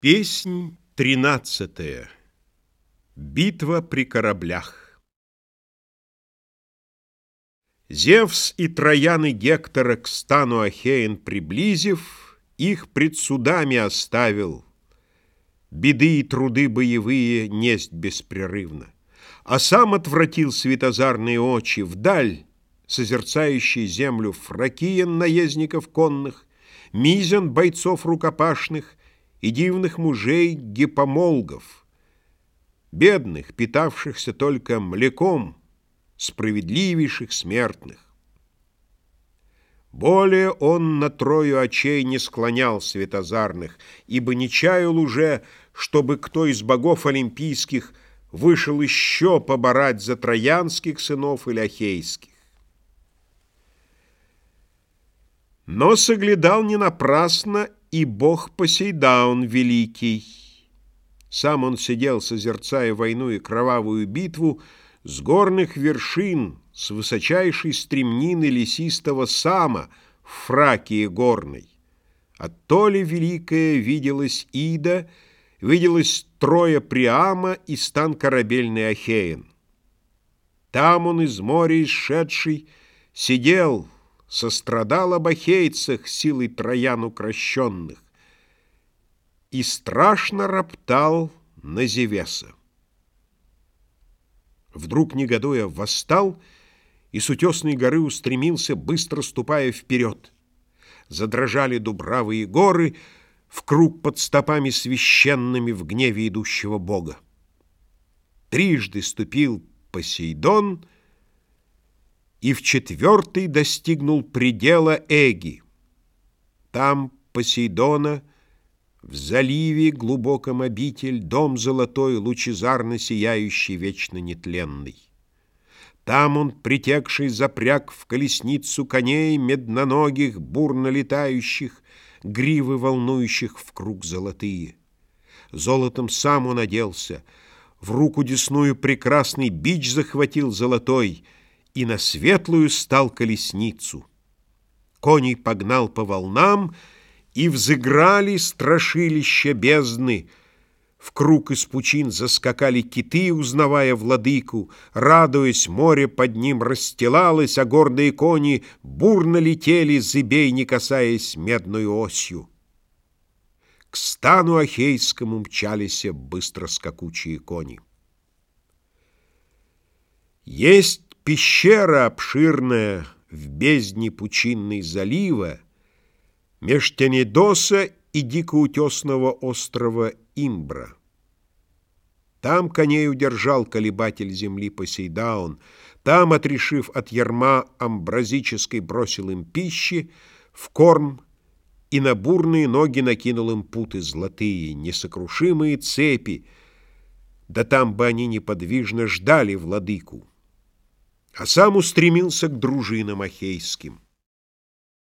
Песнь тринадцатая. Битва при кораблях. Зевс и Троян Гектора к стану Ахеин приблизив, их пред судами оставил. Беды и труды боевые несть беспрерывно. А сам отвратил светозарные очи вдаль, созерцающий землю Фракиен наездников конных, Мизен бойцов рукопашных, и дивных мужей гипомолгов, бедных, питавшихся только млеком, справедливейших смертных. Более он на трою очей не склонял светозарных, ибо не чаял уже, чтобы кто из богов олимпийских вышел еще поборать за троянских сынов или ахейских. Но соглядал не напрасно и бог Посейдаун великий. Сам он сидел, созерцая войну и кровавую битву, с горных вершин, с высочайшей стремнины лесистого сама Фракии горной. А то ли великая виделась Ида, виделась Троя Приама и стан корабельный Ахеен. Там он из моря исшедший сидел, сострадал об ахейцах силой троян укращенных и страшно роптал на Зевеса. Вдруг, негодуя, восстал и с утесной горы устремился, быстро ступая вперед. Задрожали дубравые горы в круг под стопами священными в гневе идущего бога. Трижды ступил Посейдон — и в четвертый достигнул предела Эги. Там Посейдона, в заливе глубоком обитель, дом золотой, лучезарно сияющий, вечно нетленный. Там он, притекший, запряг в колесницу коней медноногих, бурно летающих, гривы волнующих в круг золотые. Золотом сам он оделся, в руку десную прекрасный бич захватил золотой — и на светлую стал колесницу. Коней погнал по волнам, и взыграли страшилища бездны. В круг из пучин заскакали киты, узнавая владыку, радуясь, море под ним расстилалось, а гордые кони бурно летели, зыбей не касаясь медную осью. К стану Ахейскому мчались быстро скакучие кони. Есть Пещера обширная в бездне пучинной залива Меж Тенедоса и дикоутесного острова Имбра. Там коней удержал колебатель земли Посейдаун, Там, отрешив от ярма амбразической, бросил им пищи в корм и на бурные ноги накинул им путы золотые, несокрушимые цепи, да там бы они неподвижно ждали владыку а сам устремился к дружинам ахейским.